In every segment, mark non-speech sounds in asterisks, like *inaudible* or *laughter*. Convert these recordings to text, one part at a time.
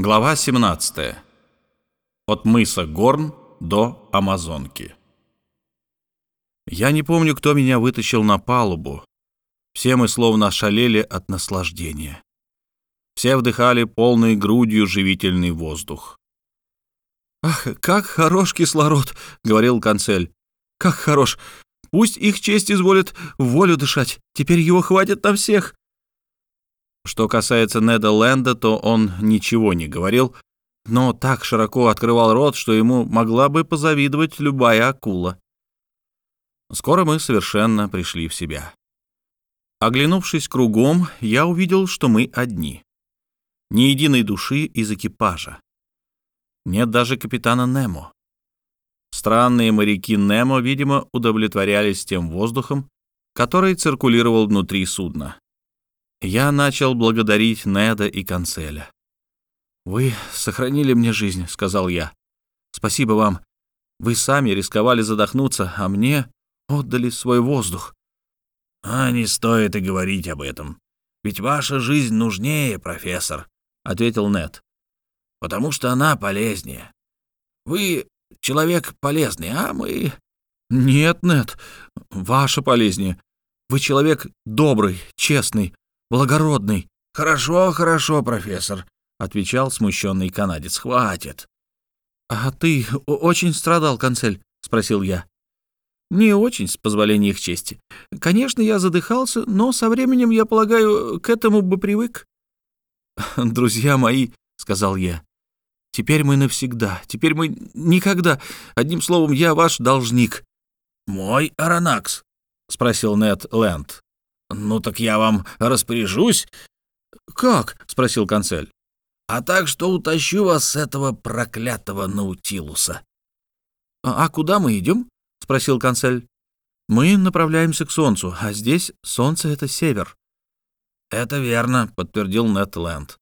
Глава 17. От мыса Горн до Амазонки. Я не помню, кто меня вытащил на палубу. Все мы словно ошалели от наслаждения. Все вдыхали полной грудью живительный воздух. «Ах, как хорош кислород!» — говорил канцель. «Как хорош! Пусть их честь изволит волю дышать. Теперь его хватит на всех. Что касается Неда Ленда, то он ничего не говорил, но так широко открывал рот, что ему могла бы позавидовать любая акула. Скоро мы совершенно пришли в себя. Оглянувшись кругом, я увидел, что мы одни. Ни единой души из экипажа. Нет даже капитана Немо. Странные моряки Немо, видимо, удовлетворялись тем воздухом, который циркулировал внутри судна. Я начал благодарить Неда и Канцеля. «Вы сохранили мне жизнь», — сказал я. «Спасибо вам. Вы сами рисковали задохнуться, а мне отдали свой воздух». «А не стоит и говорить об этом. Ведь ваша жизнь нужнее, профессор», — ответил Нед. «Потому что она полезнее. Вы человек полезный, а мы...» «Нет, Нед, ваша полезнее. Вы человек добрый, честный, благородный». «Хорошо, хорошо, профессор», — отвечал смущенный канадец. «Хватит». «А ты очень страдал, канцель?» — спросил я. «Не очень, с позволения их чести. Конечно, я задыхался, но со временем, я полагаю, к этому бы привык». *laughs* «Друзья мои», — сказал я, — «теперь мы навсегда, теперь мы никогда. Одним словом, я ваш должник». «Мой Аронакс?» — спросил Нед Лэнд. «Ну так я вам распоряжусь». «Как?» — спросил канцель. «А так, что утащу вас с этого проклятого Наутилуса». «А, а куда мы идем?» — спросил канцель. «Мы направляемся к Солнцу, а здесь Солнце — это север». «Это верно», — подтвердил Нетленд.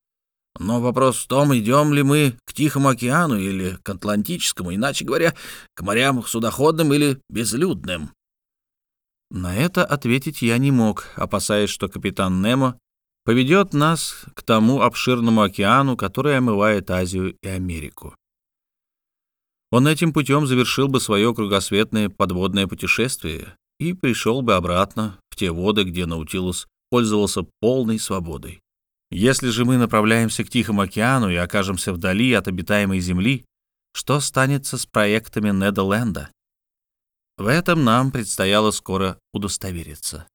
«Но вопрос в том, идем ли мы к Тихому океану или к Атлантическому, иначе говоря, к морям судоходным или безлюдным». На это ответить я не мог, опасаясь, что капитан Немо поведет нас к тому обширному океану, который омывает Азию и Америку. Он этим путем завершил бы свое кругосветное подводное путешествие и пришел бы обратно в те воды, где Наутилус пользовался полной свободой. Если же мы направляемся к Тихому океану и окажемся вдали от обитаемой Земли, что станется с проектами Неда Ленда? В этом нам предстояло скоро удостовериться.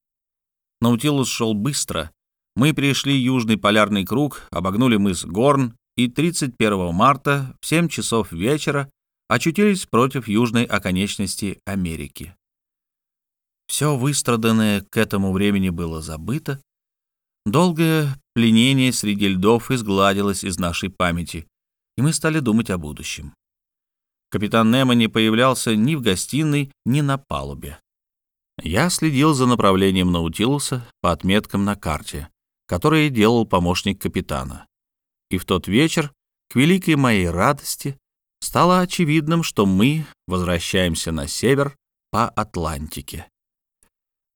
Наутилус шел быстро. Мы перешли Южный полярный круг, обогнули мыс Горн и 31 марта в 7 часов вечера очутились против южной оконечности Америки. Все выстраданное к этому времени было забыто. Долгое пленение среди льдов изгладилось из нашей памяти, и мы стали думать о будущем. Капитан Немо не появлялся ни в гостиной, ни на палубе. Я следил за направлением Наутилуса по отметкам на карте, которые делал помощник капитана. И в тот вечер, к великой моей радости, стало очевидным, что мы возвращаемся на север по Атлантике.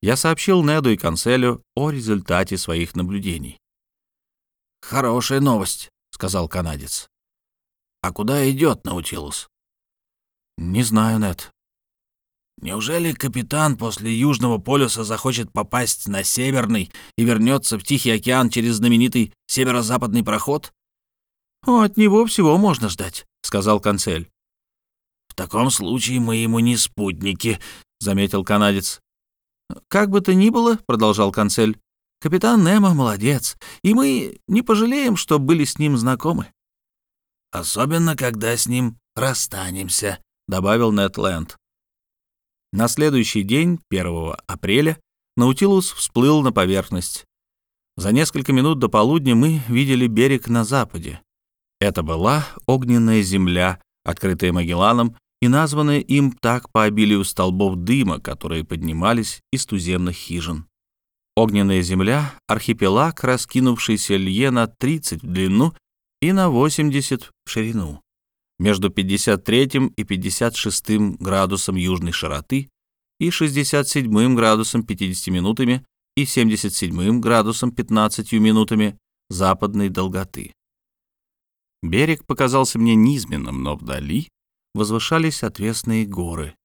Я сообщил Неду и Канцелю о результате своих наблюдений. «Хорошая новость», — сказал канадец. «А куда идет Наутилус?» «Не знаю, Нет. «Неужели капитан после Южного полюса захочет попасть на Северный и вернется в Тихий океан через знаменитый северо-западный проход?» «От него всего можно ждать», — сказал канцель. «В таком случае мы ему не спутники», — заметил канадец. «Как бы то ни было», — продолжал канцель, — «капитан Немо молодец, и мы не пожалеем, что были с ним знакомы». «Особенно, когда с ним расстанемся», — добавил Нетленд. На следующий день, 1 апреля, Наутилус всплыл на поверхность. За несколько минут до полудня мы видели берег на западе. Это была огненная земля, открытая Магелланом и названная им так по обилию столбов дыма, которые поднимались из туземных хижин. Огненная земля — архипелаг, раскинувшийся лье на 30 в длину и на 80 в ширину между 53 и 56 градусом южной широты и 67 градусом 50 минутами и 77 градусом 15 минутами западной долготы. Берег показался мне низменным, но вдали возвышались отвесные горы.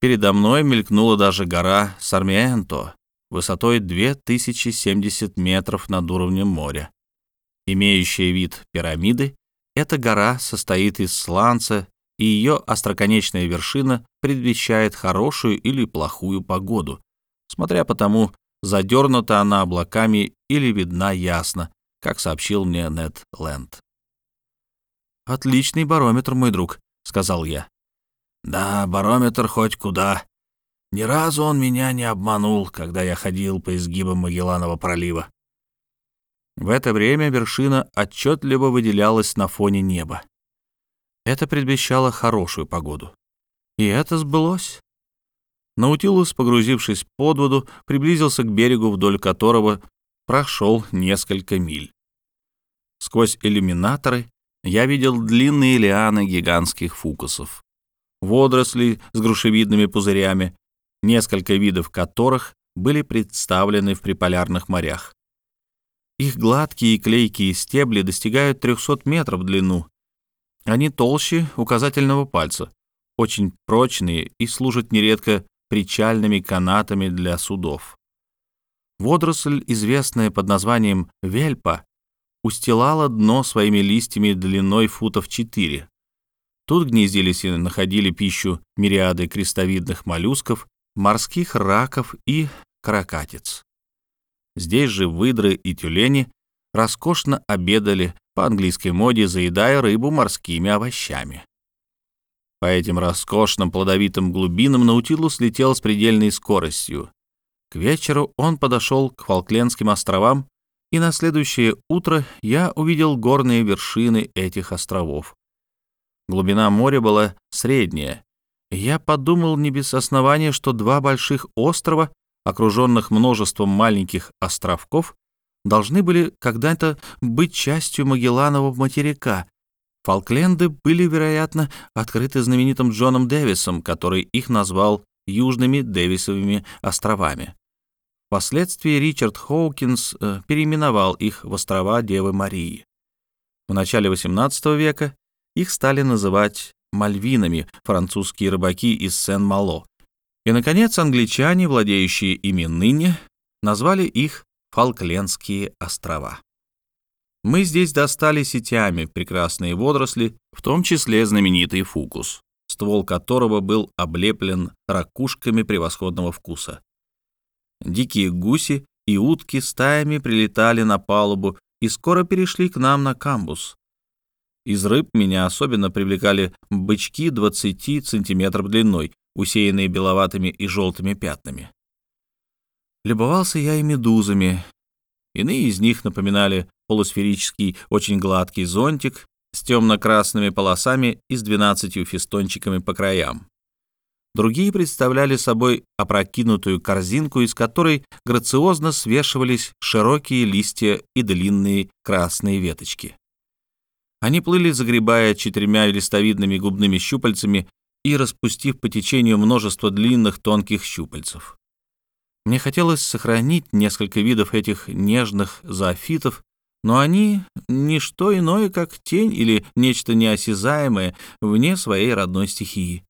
Передо мной мелькнула даже гора Сармиэнто, высотой 2070 метров над уровнем моря. Имеющая вид пирамиды, эта гора состоит из сланца, и ее остроконечная вершина предвещает хорошую или плохую погоду, смотря по тому, задернута она облаками или видна ясно, как сообщил мне Нед Лэнд. «Отличный барометр, мой друг», — сказал я. «Да, барометр хоть куда. Ни разу он меня не обманул, когда я ходил по изгибам Магелланова пролива». В это время вершина отчетливо выделялась на фоне неба. Это предвещало хорошую погоду. И это сбылось. Наутилус, погрузившись под воду, приблизился к берегу, вдоль которого прошел несколько миль. Сквозь иллюминаторы я видел длинные лианы гигантских фукусов, водоросли с грушевидными пузырями, несколько видов которых были представлены в приполярных морях. Их гладкие и клейкие стебли достигают 300 метров в длину. Они толще указательного пальца, очень прочные и служат нередко причальными канатами для судов. Водоросль, известная под названием вельпа, устилала дно своими листьями длиной футов 4. Тут гнездились и находили пищу мириады крестовидных моллюсков, морских раков и каракатиц. Здесь же выдры и тюлени роскошно обедали по английской моде, заедая рыбу морскими овощами. По этим роскошным плодовитым глубинам Наутилус летел с предельной скоростью. К вечеру он подошел к Фолклендским островам и на следующее утро я увидел горные вершины этих островов. Глубина моря была средняя. Я подумал не без основания, что два больших острова, окруженных множеством маленьких островков, должны были когда-то быть частью Магелланова материка. Фолкленды были, вероятно, открыты знаменитым Джоном Дэвисом, который их назвал Южными Дэвисовыми островами. Впоследствии Ричард Хоукинс э, переименовал их в острова Девы Марии. В начале XVIII века их стали называть Мальвинами, французские рыбаки из Сен-Мало. И, наконец, англичане, владеющие ими ныне, назвали их Фолклендские острова. Мы здесь достали сетями прекрасные водоросли, в том числе знаменитый фукус, ствол которого был облеплен ракушками превосходного вкуса. Дикие гуси и утки стаями прилетали на палубу и скоро перешли к нам на камбус. Из рыб меня особенно привлекали бычки 20 сантиметров длиной, усеянные беловатыми и желтыми пятнами. Любовался я и медузами. Иные из них напоминали полусферический, очень гладкий зонтик с темно-красными полосами и с двенадцатью фестончиками по краям. Другие представляли собой опрокинутую корзинку, из которой грациозно свешивались широкие листья и длинные красные веточки. Они плыли, загребая четырьмя листовидными губными щупальцами и распустив по течению множество длинных тонких щупальцев. Мне хотелось сохранить несколько видов этих нежных зоофитов, но они — не что иное, как тень или нечто неосязаемое вне своей родной стихии.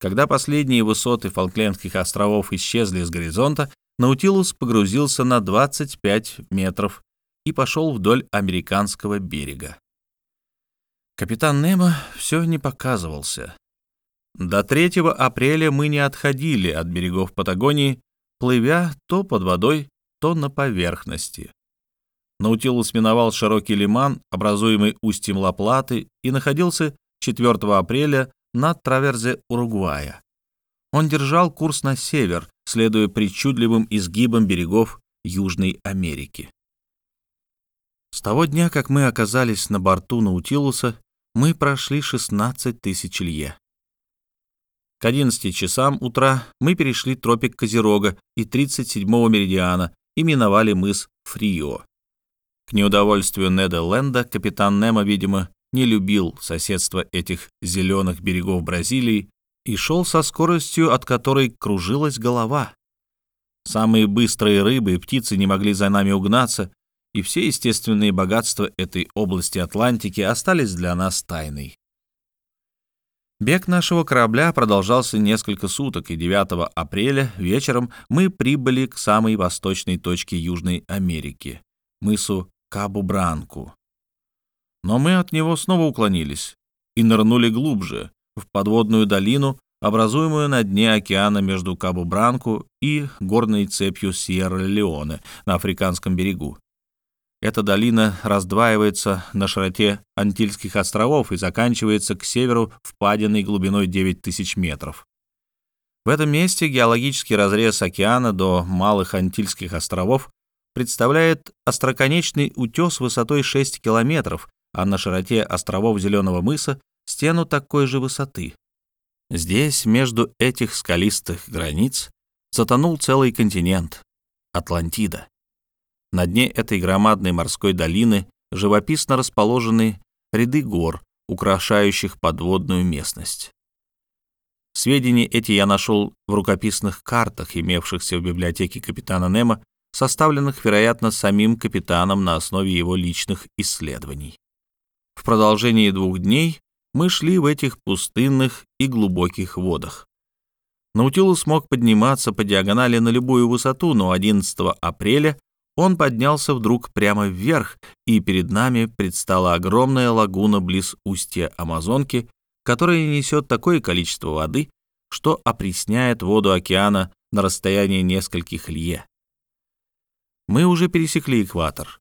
Когда последние высоты Фолклендских островов исчезли с горизонта, Наутилус погрузился на 25 метров и пошел вдоль американского берега. Капитан Немо все не показывался. До 3 апреля мы не отходили от берегов Патагонии, плывя то под водой, то на поверхности. Наутилус миновал широкий лиман, образуемый устьем Ла-Платы, и находился 4 апреля на траверзе Уругвая. Он держал курс на север, следуя причудливым изгибам берегов Южной Америки. С того дня, как мы оказались на борту Наутилуса, мы прошли 16 тысяч лье. К 11 часам утра мы перешли тропик Козерога и 37-го меридиана и миновали мыс Фрио. К неудовольствию Неда Ленда капитан Немо, видимо, не любил соседство этих зеленых берегов Бразилии и шел со скоростью, от которой кружилась голова. Самые быстрые рыбы и птицы не могли за нами угнаться, и все естественные богатства этой области Атлантики остались для нас тайной. Бег нашего корабля продолжался несколько суток, и 9 апреля вечером мы прибыли к самой восточной точке Южной Америки, мысу Кабу-Бранку. Но мы от него снова уклонились и нырнули глубже, в подводную долину, образуемую на дне океана между Кабу-Бранку и горной цепью Сьерра-Леоне на Африканском берегу. Эта долина раздваивается на широте Антильских островов и заканчивается к северу впадиной глубиной 9000 метров. В этом месте геологический разрез океана до Малых Антильских островов представляет остроконечный утес высотой 6 километров, а на широте островов Зеленого мыса стену такой же высоты. Здесь, между этих скалистых границ, затонул целый континент — Атлантида. На дне этой громадной морской долины живописно расположены ряды гор, украшающих подводную местность. Сведения эти я нашел в рукописных картах, имевшихся в библиотеке капитана Немо, составленных, вероятно, самим капитаном на основе его личных исследований. В продолжении двух дней мы шли в этих пустынных и глубоких водах. Наутилус мог подниматься по диагонали на любую высоту, но 11 апреля он поднялся вдруг прямо вверх, и перед нами предстала огромная лагуна близ устья Амазонки, которая несет такое количество воды, что опресняет воду океана на расстоянии нескольких лье. Мы уже пересекли экватор.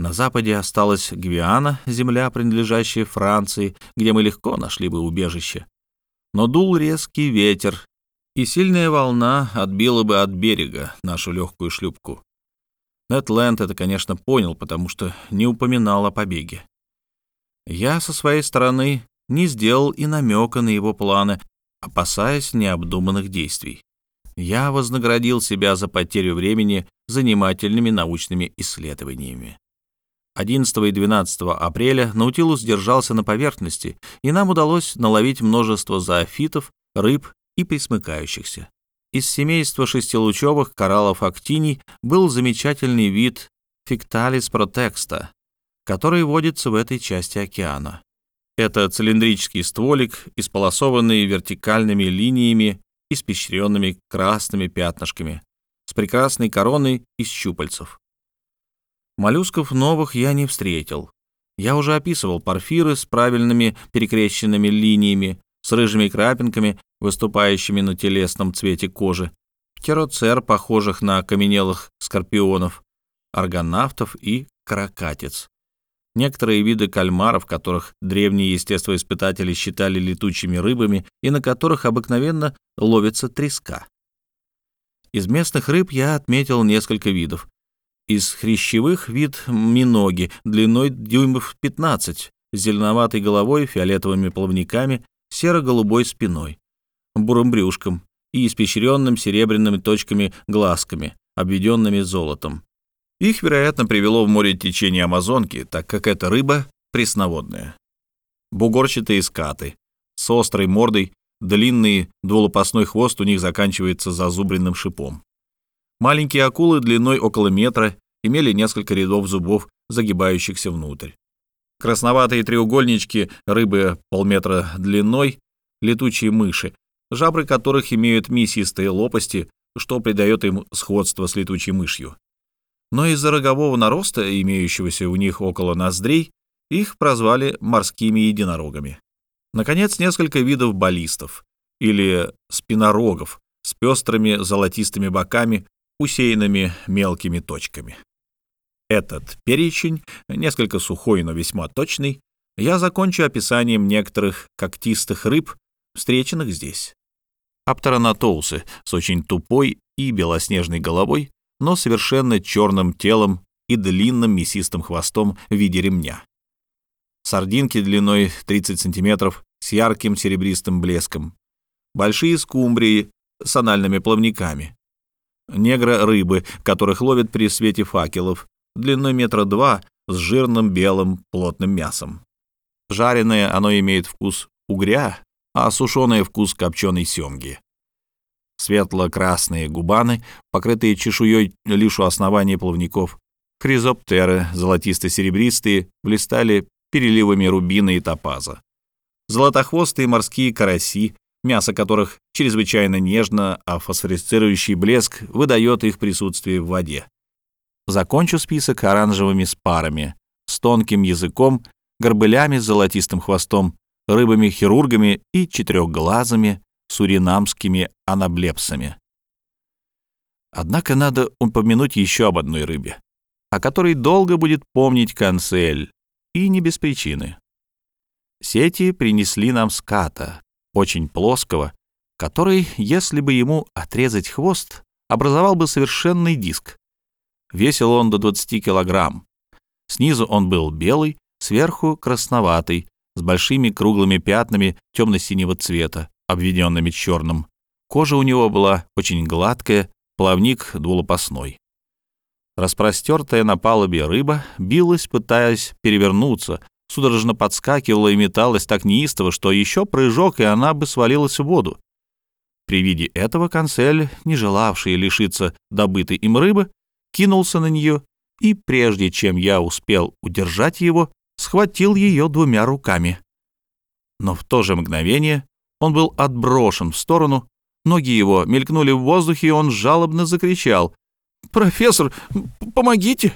На западе осталась Гвиана, земля, принадлежащая Франции, где мы легко нашли бы убежище. Но дул резкий ветер, и сильная волна отбила бы от берега нашу легкую шлюпку. Нетленд это, конечно, понял, потому что не упоминал о побеге. Я со своей стороны не сделал и намека на его планы, опасаясь необдуманных действий. Я вознаградил себя за потерю времени занимательными научными исследованиями. 11 и 12 апреля Наутилус держался на поверхности, и нам удалось наловить множество зоофитов, рыб и присмыкающихся. Из семейства шестилучевых кораллов актиний был замечательный вид фикталис протекста, который водится в этой части океана. Это цилиндрический стволик, исполосованный вертикальными линиями, испещренными красными пятнышками, с прекрасной короной из щупальцев. Моллюсков новых я не встретил. Я уже описывал порфиры с правильными перекрещенными линиями, с рыжими крапинками, выступающими на телесном цвете кожи, кероцер, похожих на окаменелых скорпионов, аргонавтов и каракатиц. Некоторые виды кальмаров, которых древние естествоиспытатели считали летучими рыбами и на которых обыкновенно ловится треска. Из местных рыб я отметил несколько видов. Из хрящевых вид миноги длиной дюймов 15, с зеленоватой головой, фиолетовыми плавниками серо-голубой спиной, бурым брюшком и испещренным серебряными точками глазками, обведенными золотом. Их, вероятно, привело в море течение Амазонки, так как эта рыба пресноводная. Бугорчатые скаты с острой мордой, длинный двулопастной хвост у них заканчивается зазубренным шипом. Маленькие акулы длиной около метра имели несколько рядов зубов, загибающихся внутрь. Красноватые треугольнички, рыбы полметра длиной, летучие мыши, жабры которых имеют мясистые лопасти, что придает им сходство с летучей мышью. Но из-за рогового нароста, имеющегося у них около ноздрей, их прозвали морскими единорогами. Наконец, несколько видов баллистов, или спинорогов, с пестрыми золотистыми боками, усеянными мелкими точками. Этот перечень, несколько сухой, но весьма точный, я закончу описанием некоторых когтистых рыб, встреченных здесь. Аптеронатоусы с очень тупой и белоснежной головой, но совершенно черным телом и длинным мясистым хвостом в виде ремня. Сардинки длиной 30 сантиметров с ярким серебристым блеском. Большие скумбрии с анальными плавниками. Негро-рыбы, которых ловят при свете факелов, длиной метра два, с жирным белым плотным мясом. Жареное оно имеет вкус угря, а сушеное — вкус копченой семги. Светло-красные губаны, покрытые чешуей лишь у основания плавников, Хризоптеры, золотисто-серебристые, блистали переливами рубина и топаза. Золотохвостые морские караси, мясо которых чрезвычайно нежно, а фосфорицирующий блеск выдает их присутствие в воде. Закончу список оранжевыми спарами, с тонким языком, горбылями с золотистым хвостом, рыбами-хирургами и четырехглазыми суринамскими анаблепсами. Однако надо упомянуть еще об одной рыбе, о которой долго будет помнить канцель, и не без причины. Сети принесли нам ската, очень плоского, который, если бы ему отрезать хвост, образовал бы совершенный диск. Весил он до 20 килограмм. Снизу он был белый, сверху красноватый, с большими круглыми пятнами темно-синего цвета, обведенными черным. Кожа у него была очень гладкая, плавник двулопастной. Распростертая на палубе рыба билась, пытаясь перевернуться, судорожно подскакивала и металась так неистово, что еще прыжок, и она бы свалилась в воду. При виде этого консель, не желавший лишиться добытой им рыбы, кинулся на нее и, прежде чем я успел удержать его, схватил ее двумя руками. Но в то же мгновение он был отброшен в сторону, ноги его мелькнули в воздухе, и он жалобно закричал. «Профессор, помогите!»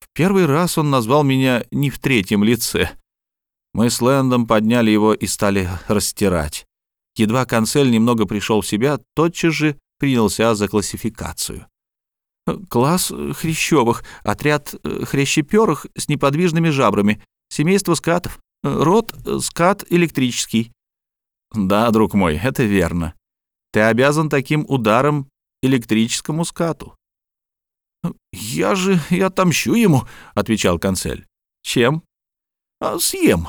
В первый раз он назвал меня не в третьем лице. Мы с Лэндом подняли его и стали растирать. Едва консель немного пришел в себя, тотчас же принялся за классификацию. Класс хрящевых, отряд хрящеперых с неподвижными жабрами, семейство скатов, род скат электрический. Да, друг мой, это верно. Ты обязан таким ударом электрическому скату. «Я же и отомщу ему», — отвечал консель. «Чем?» а, «Съем».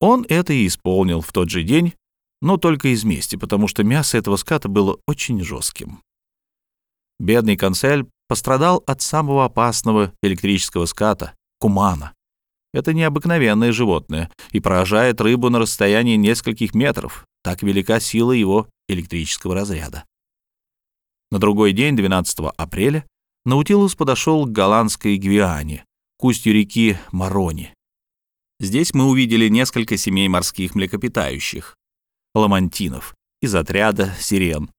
Он это и исполнил в тот же день, но только из мести, потому что мясо этого ската было очень жестким. Бедный консель пострадал от самого опасного электрического ската — кумана. Это необыкновенное животное и поражает рыбу на расстоянии нескольких метров. Так велика сила его электрического разряда. На другой день, 12 апреля, Наутилус подошел к голландской Гвиане, к устью реки Марони. Здесь мы увидели несколько семей морских млекопитающих, ламантинов, из отряда сирен,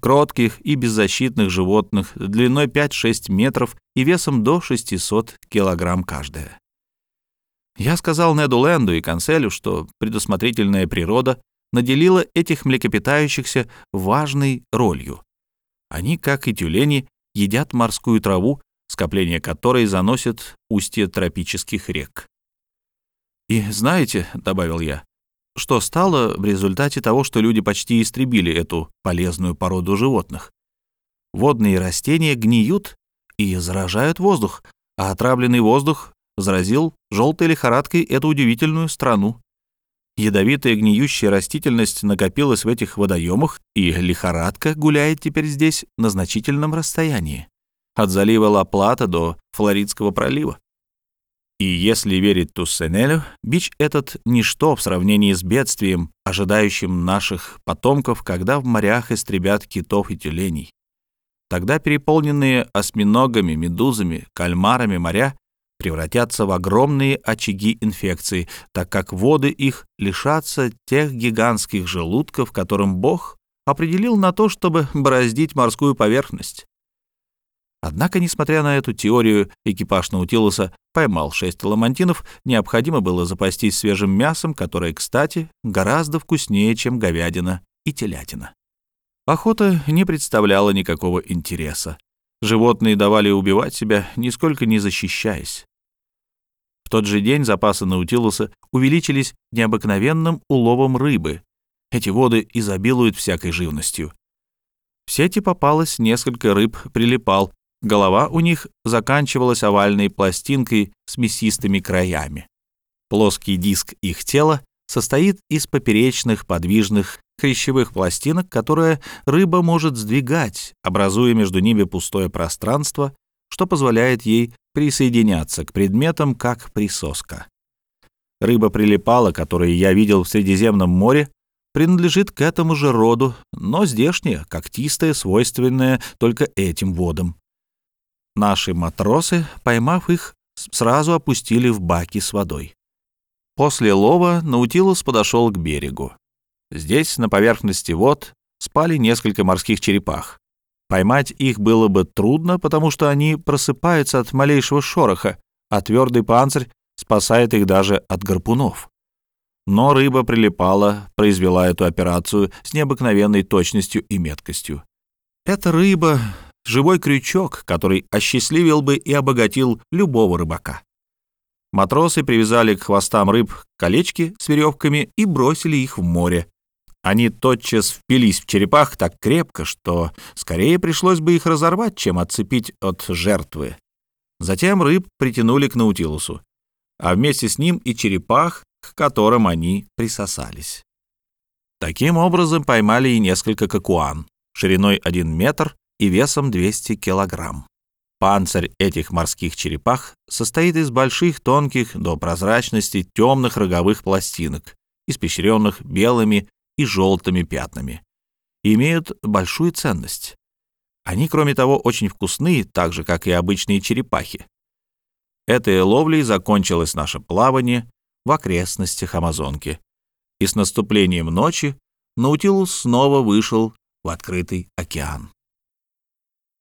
кротких и беззащитных животных длиной 5-6 метров и весом до 600 килограмм каждая. Я сказал Неду Ленду и Канцелю, что предусмотрительная природа наделила этих млекопитающихся важной ролью. Они, как и тюлени, едят морскую траву, скопление которой заносит устье тропических рек. «И знаете», — добавил я, — «что стало в результате того, что люди почти истребили эту полезную породу животных? Водные растения гниют и заражают воздух, а отравленный воздух заразил желтой лихорадкой эту удивительную страну. Ядовитая гниющая растительность накопилась в этих водоемах, и лихорадка гуляет теперь здесь на значительном расстоянии, от залива Ла-Плата до Флоридского пролива. И если верить Туссенелю, бич этот — ничто в сравнении с бедствием, ожидающим наших потомков, когда в морях истребят китов и тюленей. Тогда переполненные осьминогами, медузами, кальмарами моря превратятся в огромные очаги инфекции, так как воды их лишатся тех гигантских желудков, которым Бог определил на то, чтобы бороздить морскую поверхность. Однако, несмотря на эту теорию, экипаж Наутилуса поймал шесть ламантинов, необходимо было запастись свежим мясом, которое, кстати, гораздо вкуснее, чем говядина и телятина. Охота не представляла никакого интереса. Животные давали убивать себя, нисколько не защищаясь. В тот же день запасы Наутилуса увеличились необыкновенным уловом рыбы. Эти воды изобилуют всякой живностью. В сети попалось несколько рыб, прилипал. Голова у них заканчивалась овальной пластинкой с мясистыми краями. Плоский диск их тела состоит из поперечных подвижных хрящевых пластинок, которые рыба может сдвигать, образуя между ними пустое пространство, что позволяет ей присоединяться к предметам, как присоска. Рыба прилипала, которую я видел в Средиземном море, принадлежит к этому же роду, но здешняя, когтистая, свойственная только этим водам. Наши матросы, поймав их, сразу опустили в баки с водой. После лова Наутилус подошел к берегу. Здесь, на поверхности вод, спали несколько морских черепах. Поймать их было бы трудно, потому что они просыпаются от малейшего шороха, а твердый панцирь спасает их даже от гарпунов. Но рыба прилипала, произвела эту операцию с необыкновенной точностью и меткостью. Эта рыба — живой крючок, который осчастливил бы и обогатил любого рыбака. Матросы привязали к хвостам рыб колечки с веревками и бросили их в море. Они тотчас впились в черепах так крепко, что скорее пришлось бы их разорвать, чем отцепить от жертвы. Затем рыб притянули к Наутилусу, а вместе с ним и черепах, к которым они присосались. Таким образом поймали и несколько кокуан, шириной 1 метр и весом 200 килограмм. Панцирь этих морских черепах состоит из больших, тонких до прозрачности темных роговых пластинок, испещренных белыми и желтыми пятнами, и имеют большую ценность. Они, кроме того, очень вкусны, так же, как и обычные черепахи. Этой ловлей закончилось наше плавание в окрестностях Амазонки, и с наступлением ночи Наутилус снова вышел в открытый океан.